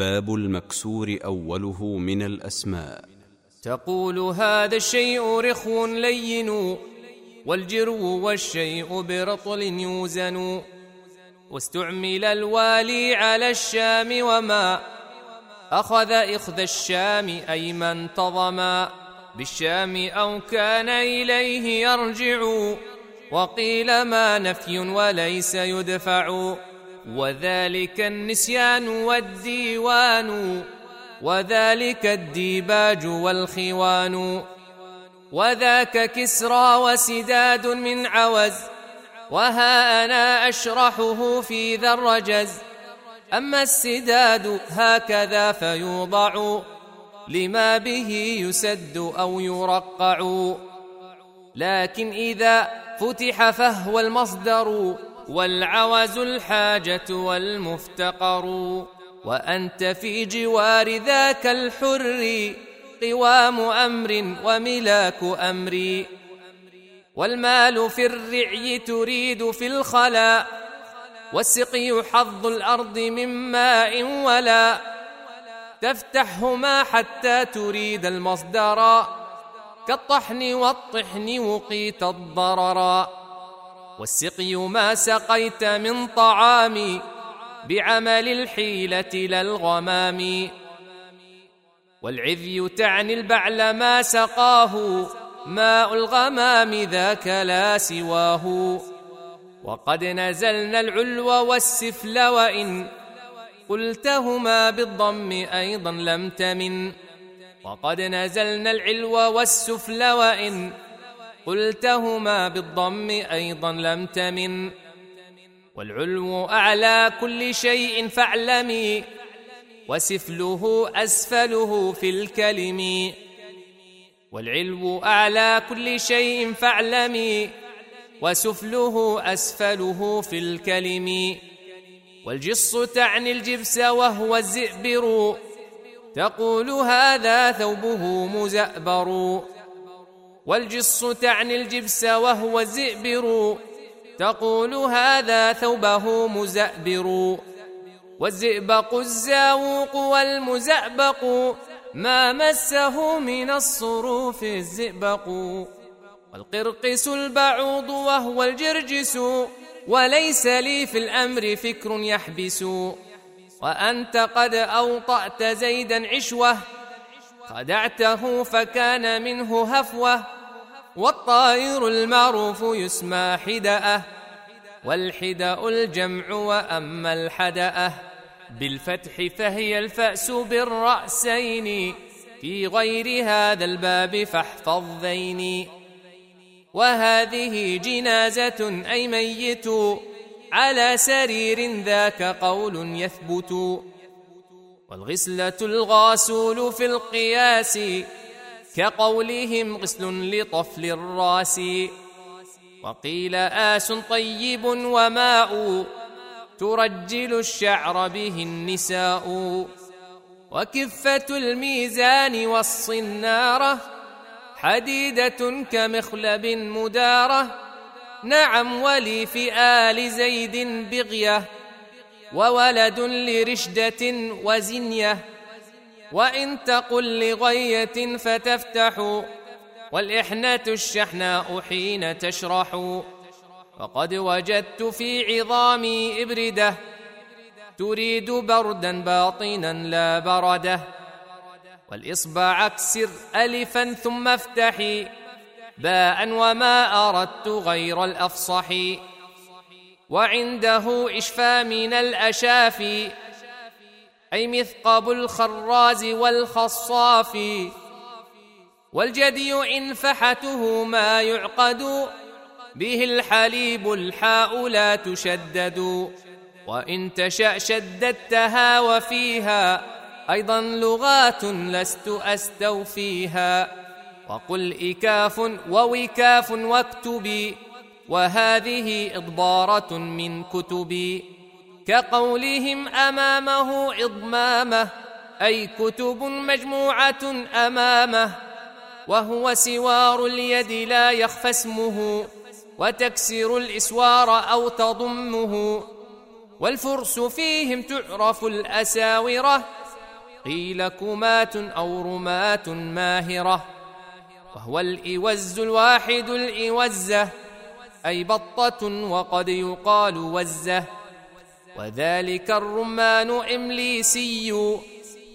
الباب المكسور أوله من الأسماء. تقول هذا الشيء رخو لين والجرو والشيء برطل يوزن. واستعمل الوالي على الشام وما أخذ إخذ الشام أي ما انتظما بالشام أو كان إليه يرجع وقيل ما نفي وليس يدفع. وذلك النسيان والديوان وذلك الديباج والخوان وذاك كسرى وسداد من عوز وها أنا أشرحه في ذا الرجز. أما السداد هكذا فيوضع لما به يسد أو يرقع. لكن إذا فتح فهو المصدر والعوز الحاجة والمفتقر وأنت في جوار ذاك الحر قوام أمر وملاك أمري والمال في الرعي تريد في الخلاء والسقي حظ الأرض من ماء ولا. تفتحهما حتى تريد المصدر كالطحن والطحن وقيت الضررا والسقي ما سقيت من طعام بعمل الحيلة للغمام والعذي تعني البعل ما سقاه ماء الغمام ذاك لا سواه. وقد نزلنا العلو والسفل وإن قلتهما بالضم أيضا لم تمن. وقد نزلنا العلو والسفل وإن قلتهما بالضم أيضا لم تمن. والعلو أعلى كل شيء فاعلمي. وسفله أسفله في الكلم. والعلو أعلى كل شيء فاعلمي. وسفله أسفله في الكلم. والجص تعني الجبس وهو الزئبر. تقول هذا ثوبه مزأبر. والجص تعني الجبس وهو الزئبر تقول هذا ثوبه مزأبر. والزئبق الزاوق والمزأبق. ما مسه من الصروف الزئبق. والقرقس البعوض وهو الجرجس. وليس لي في الأمر فكر يحبس. وأنت قد أوطأت زيدا عشوة. خدعته فكان منه هفوة والطائر المعروف يسمى حدأة والحدأ الجمع وأما الحدأة. بالفتح فهي الفأس بالرأسين في غير هذا الباب فاحفظ ذيني وهذه جنازة أي ميت على سرير ذاك قول يثبت. والغسلة الغاسول في القياس كقولهم غسل لطفل الرأس. وقيل آس طيب وماء ترجل الشعر به النساء. وكفة الميزان والصنارة حديدة كمخلب مدارة. نعم ولي في آل زيد بغية. وولد لرشدة وزنية. وإن تقل لغية فتفتح. والإحنة الشحناء حين تشرح. وقد وجدت في عظامي إبردة. تريد بردا باطنا لا برده. والإصبع اكسر ألفا ثم افتحي. باء وما أردت غير الأفصح. وعنده إشفى من الأشافي أي مثقب الخراز والخصاف. والجدي إن فحته ما يعقد به الحليب الحاء لا تشدد. وإن تشأ شددتها وفيها أيضا لغات لست أستوفيها. وقل إكاف ووكاف واكتبي وهذه إضبارة من كتبي. كقولهم أمامه إضمامه أي كتب مجموعة أمامة. وهو سوار اليد لا يخفى اسمه وتكسر الإسوار أو تضمه. والفرس فيهم تعرف الأساورة قيل كمات أو رماة ماهرة. وهو الإوز الواحد الإوزة أي بطة وقد يقال وزة. وذلك الرمان إمليسي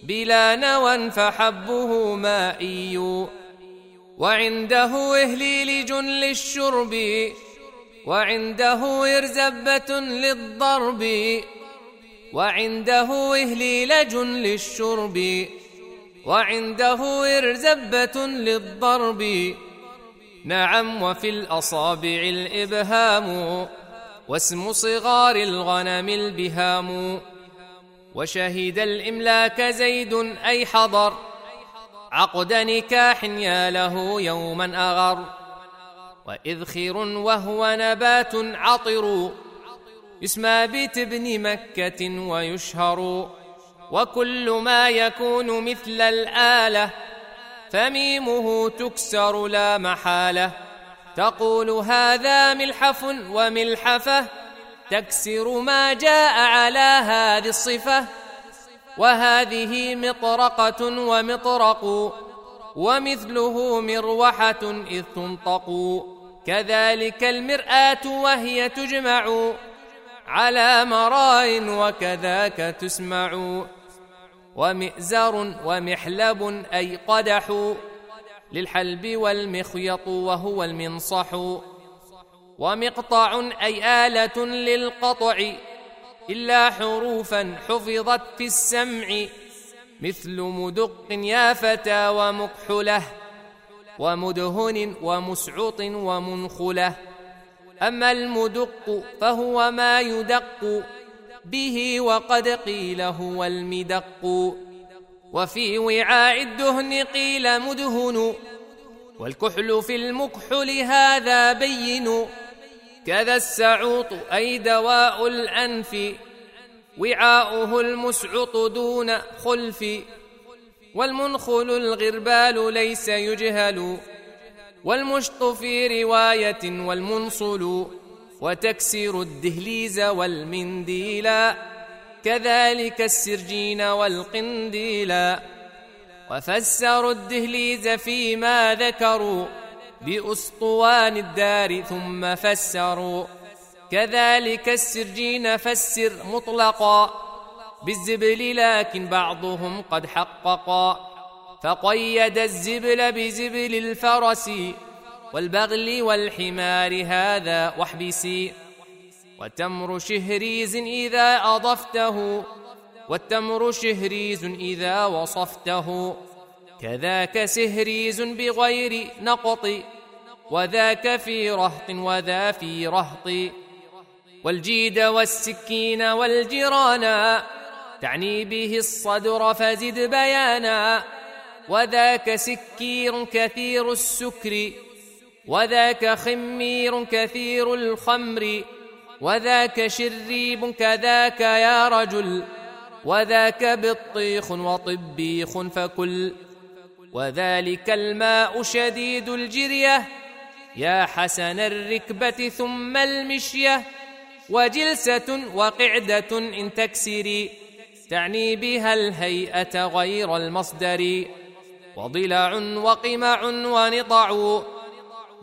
بلا نوى فحبه مائي. وعنده إهليلج للشرب وعنده إرزبة للضرب. وعنده إهليلج للشرب وعنده إرزبة للضرب. نعم وفي الأصابع الإبهام واسم صغار الغنم البهام. وشهد الإملاك زيد أي حضر عقد نكاح يا له يوما أغر. وإذخر وهو نبات عطر يسمى بتبن مكة ويشهر. وكل ما يكون مثل الآلة فميمه تكسر لا محالة. تقول هذا ملحف وملحفة. تكسر ما جاء على هذه الصفة. وهذه مطرقة ومطرق. ومثله مروحة إذ تنطق. كذلك المرآة وهي تجمع. على مراء وكذاك تسمع. ومئزر ومحلب أي قدح للحلب والمخيط وهو المنصح ومقطع أي آلة للقطع إلا حروفا حفظت في السمع مثل مدق يا فتى ومكحله ومدهن ومسعط ومنخلة أما المدق فهو ما يدق به وقد قيل هو المدق. وفي وعاء الدهن قيل مدهن. والكحل في المكحل هذا بين. كذا السعوط أي دواء الأنف. وعاؤه المسعط دون خلف. والمنخل الغربال ليس يجهل. والمشط في رواية والمنصل. وتكسر الدهليز والمنديلا كذلك السرجين والقنديلا وفسروا الدهليز فيما ذكروا بأسطوان الدار ثم فسروا. كذلك السرجين فسر مطلقا بالزبل لكن بعضهم قد حققا. فقيد الزبل بزبل الفرس والبغل والحمار هذا واحبسي. وتمر شهريز إذا أضفته. والتمر شهريز إذا وصفته. كذاك سهريز بغير نقط. وذاك في رهط وذا في رهط. والجيد والسكين والجرانا تعني به الصدر فزد بيانا. وذاك سكير كثير السكر. وذاك خمير كثير الخمر وذاك شريب كذاك يا رجل وذاك بطيخ وطبيخ فكل وذلك الماء شديد الجرية يا حسن الركبة ثم المشية وجلسة وقعدة إن تكسري تعني بها الهيئة غير المصدر وضلع وقمع ونطع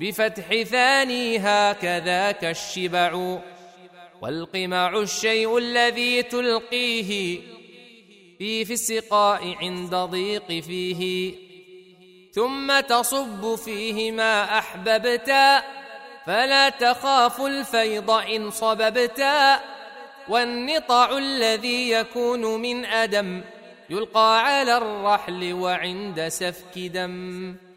بفتح ثانيها كذاك الشبع والقمع الشيء الذي تلقيه في في السقاء عند ضيق فيه. ثم تصب فيه ما أحببتا. فلا تخاف الفيض إن صببتا. والنطع الذي يكون من أدم يلقى على الرحل وعند سفك دم.